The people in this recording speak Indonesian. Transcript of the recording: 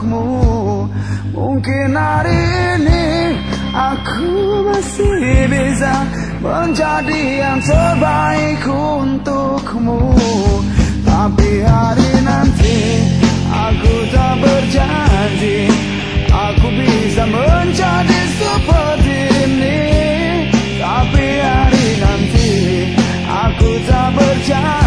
untukmu. Mungkin hari ini aku masih bisa Menjadi yang terbaik untukmu. Tapi hari nanti aku tak berjanji Aku bisa menjadi seperti ini. Tapi hari nanti aku tak berjanji.